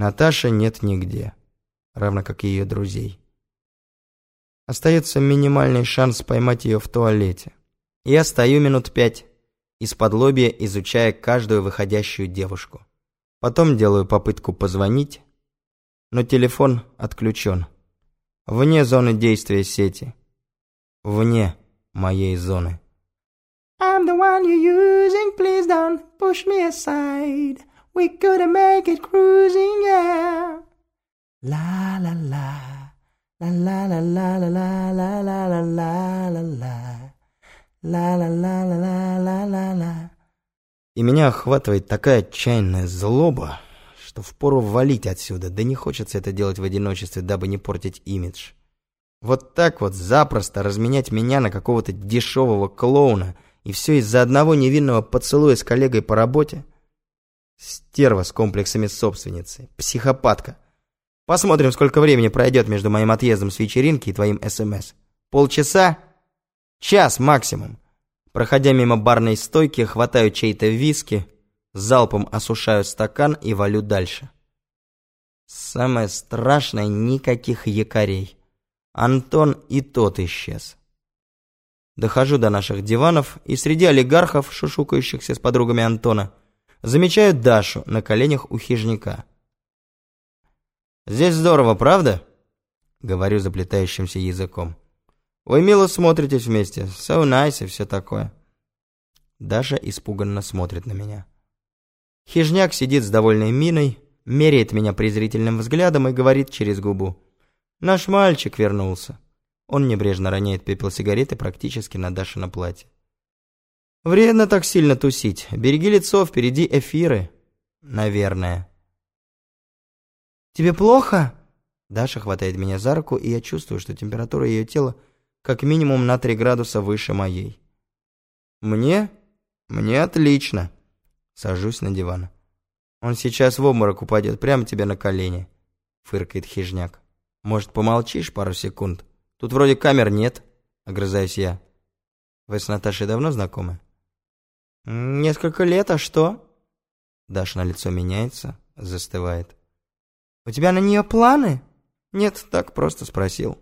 Наташи нет нигде, равно как и ее друзей. Остается минимальный шанс поймать ее в туалете. Я стою минут пять, из-под лобья изучая каждую выходящую девушку. Потом делаю попытку позвонить, но телефон отключен. Вне зоны действия сети. Вне моей зоны. I'm the one you're using, please don't push me aside. We could make it cruising, yeah. La la, la la la la la la la la la la la la. La la la la la la la la. И меня охватывает такая отчаянная злоба, что впору валить отсюда, да не хочется это делать в одиночестве, дабы не портить имидж. Вот так вот запросто разменять меня на какого-то дешевого клоуна, и все из-за одного невинного поцелуя с коллегой по работе? Стерва с комплексами собственницы, психопатка. Посмотрим, сколько времени пройдет между моим отъездом с вечеринки и твоим СМС. Полчаса? Час максимум. Проходя мимо барной стойки, хватаю чей-то виски, залпом осушаю стакан и валю дальше. Самое страшное — никаких якорей. Антон и тот исчез. Дохожу до наших диванов, и среди олигархов, шушукающихся с подругами Антона, замечаю Дашу на коленях у хижника. «Здесь здорово, правда?» — говорю заплетающимся языком. «Вы мило смотритесь вместе, so nice и все такое». Даша испуганно смотрит на меня. Хижняк сидит с довольной миной, меряет меня презрительным взглядом и говорит через губу. Наш мальчик вернулся. Он небрежно роняет пепел сигареты практически на Дашино платье. Вредно так сильно тусить. Береги лицо, впереди эфиры. Наверное. Тебе плохо? Даша хватает меня за руку, и я чувствую, что температура ее тела как минимум на 3 градуса выше моей. Мне? Мне отлично. Сажусь на диван. Он сейчас в обморок упадет прямо тебе на колени, фыркает хижняк. Может, помолчишь пару секунд? Тут вроде камер нет, огрызаюсь я. Вы с Наташей давно знакомы? Несколько лет, а что? Даша на лицо меняется, застывает. У тебя на нее планы? Нет, так просто спросил.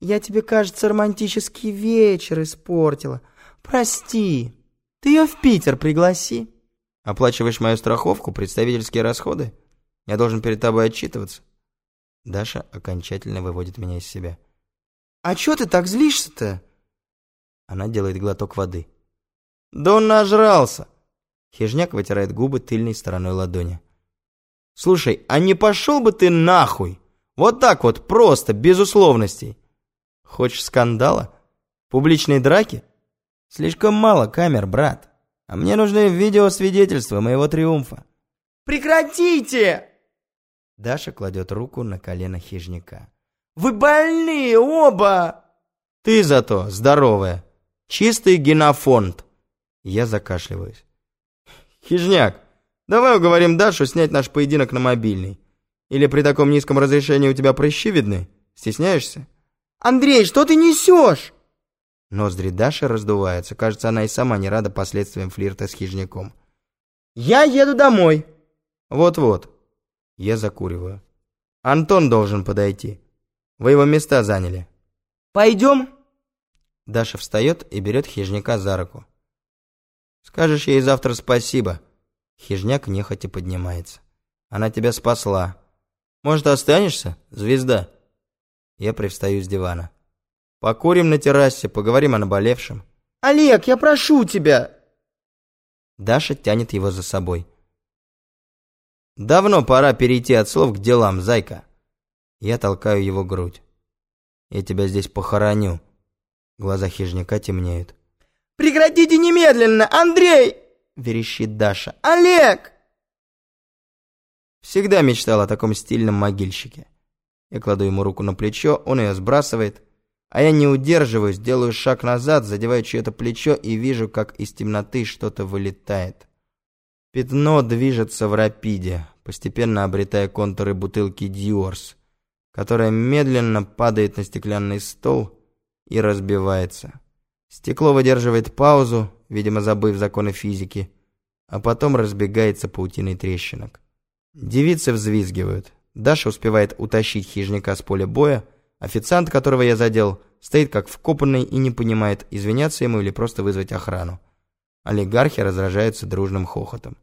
Я тебе, кажется, романтический вечер испортила. Прости. Ты ее в Питер пригласи. Оплачиваешь мою страховку, представительские расходы? Я должен перед тобой отчитываться. Даша окончательно выводит меня из себя. «А чё ты так злишься-то?» Она делает глоток воды. «Да он нажрался!» Хижняк вытирает губы тыльной стороной ладони. «Слушай, а не пошел бы ты нахуй? Вот так вот, просто, без условностей. Хочешь скандала? Публичной драки? Слишком мало камер, брат. А мне нужны видеосвидетельства моего триумфа». «Прекратите!» Даша кладет руку на колено хижника. «Вы больные оба!» «Ты зато здоровая. Чистый генофонд!» Я закашливаюсь. «Хижняк, давай уговорим Дашу снять наш поединок на мобильный. Или при таком низком разрешении у тебя прыщи видны? Стесняешься?» «Андрей, что ты несешь?» Ноздри Даши раздуваются. Кажется, она и сама не рада последствиям флирта с хижняком. «Я еду домой!» «Вот-вот. Я закуриваю. Антон должен подойти. Вы его места заняли. Пойдем? Даша встает и берет хижняка за руку. Скажешь ей завтра спасибо. Хижняк нехотя поднимается. Она тебя спасла. Может, останешься, звезда? Я привстаю с дивана. Покурим на террасе, поговорим о наболевшем. Олег, я прошу тебя. Даша тянет его за собой. Давно пора перейти от слов к делам, зайка. Я толкаю его грудь. Я тебя здесь похороню. Глаза хижника темнеют. Прекратите немедленно, Андрей! Верещит Даша. Олег! Всегда мечтал о таком стильном могильщике. Я кладу ему руку на плечо, он ее сбрасывает, а я не удерживаюсь, делаю шаг назад, задеваю чье-то плечо и вижу, как из темноты что-то вылетает. Пятно движется в рапиде, постепенно обретая контуры бутылки Диорс, которая медленно падает на стеклянный стол и разбивается. Стекло выдерживает паузу, видимо, забыв законы физики, а потом разбегается паутиной трещинок. Девицы взвизгивают. Даша успевает утащить хижника с поля боя. Официант, которого я задел, стоит как вкопанный и не понимает, извиняться ему или просто вызвать охрану. Олигархи разражаются дружным хохотом.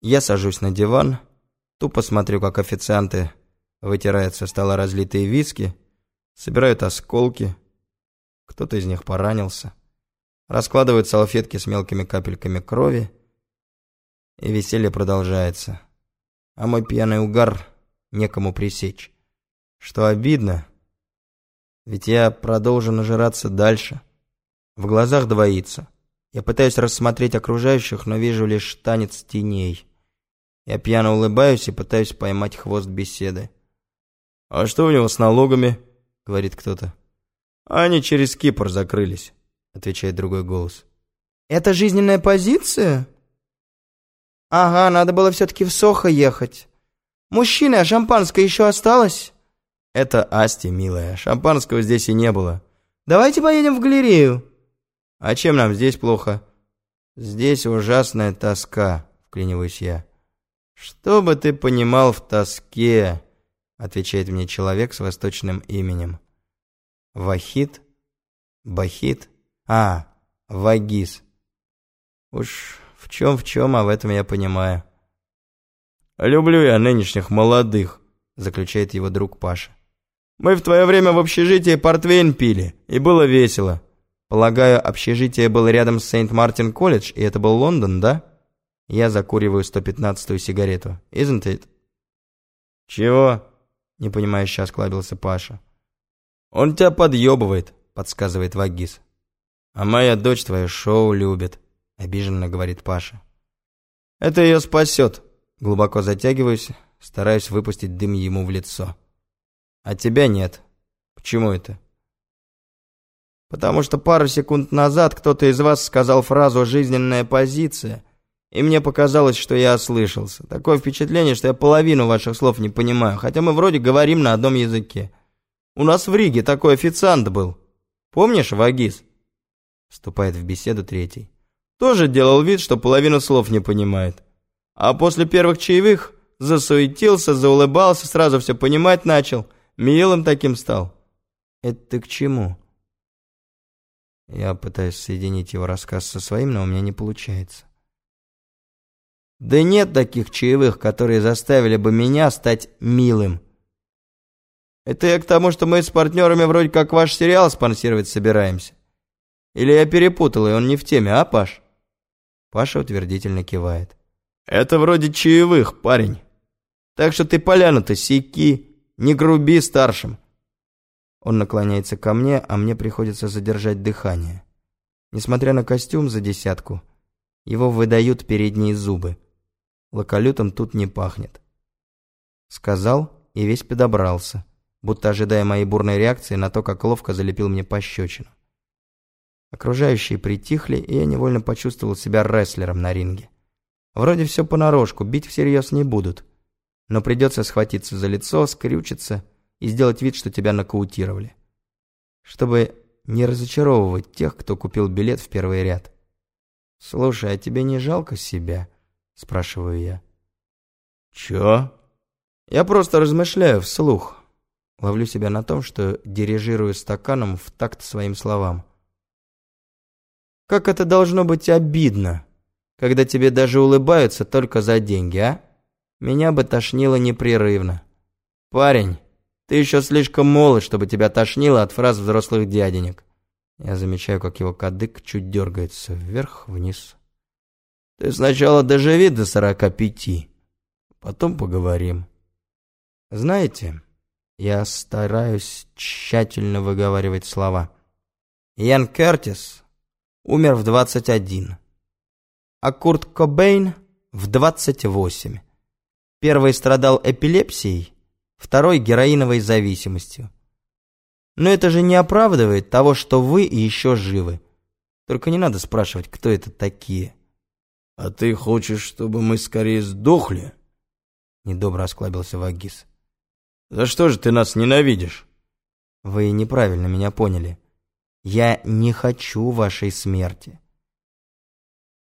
Я сажусь на диван, тупо смотрю, как официанты вытирают со стола разлитые виски, собирают осколки, кто-то из них поранился, раскладывают салфетки с мелкими капельками крови, и веселье продолжается. А мой пьяный угар некому пресечь. Что обидно, ведь я продолжу нажираться дальше. В глазах двоится. Я пытаюсь рассмотреть окружающих, но вижу лишь танец теней. Я пьяно улыбаюсь и пытаюсь поймать хвост беседы. «А что у него с налогами?» — говорит кто-то. «Они через Кипр закрылись», — отвечает другой голос. «Это жизненная позиция?» «Ага, надо было все-таки в Сохо ехать. Мужчины, а шампанское еще осталось?» «Это Асти, милая. Шампанского здесь и не было». «Давайте поедем в галерею». «А чем нам здесь плохо?» «Здесь ужасная тоска», — вклиниваюсь я. «Что бы ты понимал в тоске?» — отвечает мне человек с восточным именем. «Вахид? Бахид? А, Вагис. Уж в чем в чем, а в этом я понимаю». «Люблю я нынешних молодых», — заключает его друг Паша. «Мы в твое время в общежитии портвейн пили, и было весело». Полагаю, общежитие было рядом с Сент-Мартин-колледж, и это был Лондон, да? Я закуриваю 115-ю сигарету. Isn't it? Чего? Не понимающе осклабился Паша. Он тебя подъебывает, подсказывает Вагис. А моя дочь твое шоу любит, обиженно говорит Паша. Это ее спасет. Глубоко затягиваюсь, стараюсь выпустить дым ему в лицо. А тебя нет. Почему это? потому что пару секунд назад кто-то из вас сказал фразу «жизненная позиция», и мне показалось, что я ослышался. Такое впечатление, что я половину ваших слов не понимаю, хотя мы вроде говорим на одном языке. У нас в Риге такой официант был. Помнишь, Вагис? Вступает в беседу третий. Тоже делал вид, что половину слов не понимает. А после первых чаевых засуетился, заулыбался, сразу все понимать начал. Милым таким стал. Это ты к чему? Я пытаюсь соединить его рассказ со своим, но у меня не получается. Да нет таких чаевых, которые заставили бы меня стать милым. Это я к тому, что мы с партнерами вроде как ваш сериал спонсировать собираемся. Или я перепутал, и он не в теме, а, Паш? Паша утвердительно кивает. Это вроде чаевых, парень. Так что ты поляну-то секи, не груби старшим. Он наклоняется ко мне, а мне приходится задержать дыхание. Несмотря на костюм за десятку, его выдают передние зубы. Локолютом тут не пахнет. Сказал и весь подобрался, будто ожидая моей бурной реакции на то, как ловко залепил мне пощечину. Окружающие притихли, и я невольно почувствовал себя рестлером на ринге. Вроде все понарошку, бить всерьез не будут. Но придется схватиться за лицо, скрючиться и сделать вид, что тебя нокаутировали. Чтобы не разочаровывать тех, кто купил билет в первый ряд. «Слушай, а тебе не жалко себя?» – спрашиваю я. «Чё?» «Я просто размышляю вслух. Ловлю себя на том, что дирижирую стаканом в такт своим словам. Как это должно быть обидно, когда тебе даже улыбаются только за деньги, а? Меня бы тошнило непрерывно. Парень, ты еще слишком молод, чтобы тебя тошнило от фраз взрослых дяденек. Я замечаю, как его кадык чуть дергается вверх-вниз. Ты сначала доживи до сорока пяти, потом поговорим. Знаете, я стараюсь тщательно выговаривать слова. Ян Кертис умер в 21, а Курт Кобейн в 28. Первый страдал эпилепсией, второй – героиновой зависимостью. Но это же не оправдывает того, что вы еще живы. Только не надо спрашивать, кто это такие. «А ты хочешь, чтобы мы скорее сдохли?» Недобро осклабился Вагис. «За что же ты нас ненавидишь?» «Вы неправильно меня поняли. Я не хочу вашей смерти.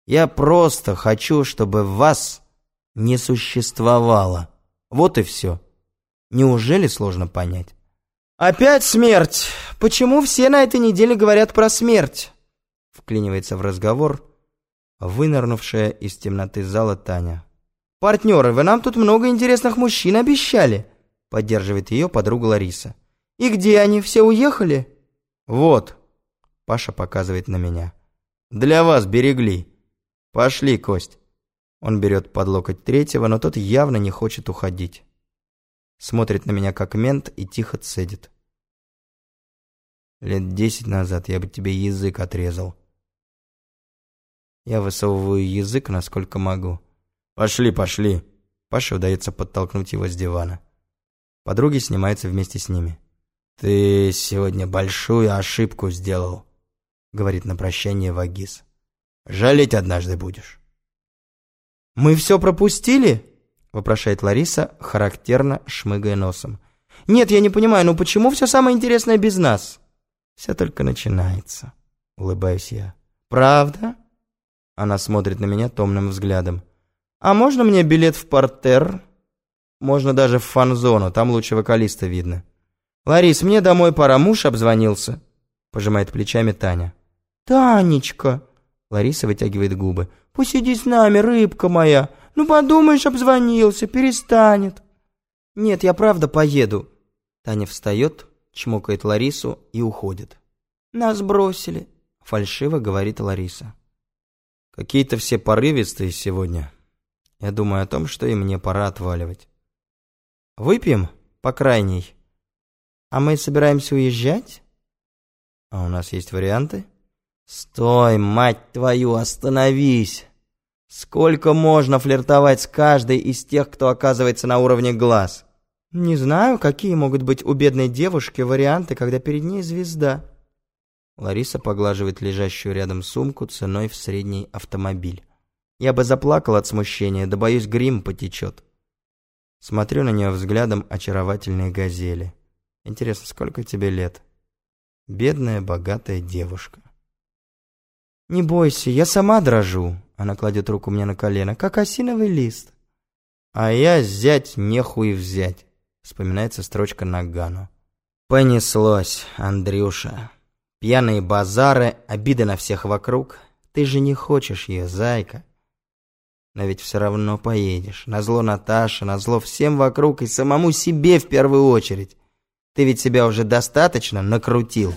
Я просто хочу, чтобы вас не существовало». Вот и все. Неужели сложно понять? «Опять смерть! Почему все на этой неделе говорят про смерть?» Вклинивается в разговор вынырнувшая из темноты зала Таня. «Партнеры, вы нам тут много интересных мужчин обещали!» Поддерживает ее подруга Лариса. «И где они? Все уехали?» «Вот!» Паша показывает на меня. «Для вас берегли. Пошли, Кость!» Он берет под локоть третьего, но тот явно не хочет уходить. Смотрит на меня как мент и тихо цедит. Лет десять назад я бы тебе язык отрезал. Я высовываю язык, насколько могу. «Пошли, пошли!» Паше удается подтолкнуть его с дивана. Подруги снимаются вместе с ними. «Ты сегодня большую ошибку сделал», — говорит на прощание Вагис. «Жалеть однажды будешь». «Мы все пропустили?» — вопрошает Лариса, характерно шмыгая носом. «Нет, я не понимаю, ну почему все самое интересное без нас?» «Все только начинается», — улыбаюсь я. «Правда?» Она смотрит на меня томным взглядом. «А можно мне билет в портер?» «Можно даже в фан-зону, там лучше вокалиста видно». «Ларис, мне домой пора, муж обзвонился», — пожимает плечами Таня. «Танечка!» — Лариса вытягивает губы. «Посиди с нами, рыбка моя. Ну, подумаешь, обзвонился, перестанет». «Нет, я правда поеду». Таня встает, чмокает Ларису и уходит. «Нас бросили», — фальшиво говорит Лариса. Какие-то все порывистые сегодня. Я думаю о том, что и мне пора отваливать. Выпьем, по крайней. А мы собираемся уезжать? А у нас есть варианты? Стой, мать твою, остановись! Сколько можно флиртовать с каждой из тех, кто оказывается на уровне глаз? Не знаю, какие могут быть у бедной девушки варианты, когда перед ней звезда. Лариса поглаживает лежащую рядом сумку ценой в средний автомобиль. Я бы заплакал от смущения, да боюсь, грим потечет. Смотрю на нее взглядом очаровательной газели. Интересно, сколько тебе лет? Бедная, богатая девушка. «Не бойся, я сама дрожу», — она кладет руку мне на колено, как осиновый лист. «А я зять нехуй взять», — вспоминается строчка Нагану. «Понеслось, Андрюша». Пьяные базары, обиды на всех вокруг. Ты же не хочешь ее, зайка. Но ведь все равно поедешь. Назло Наташе, назло всем вокруг и самому себе в первую очередь. Ты ведь себя уже достаточно накрутил.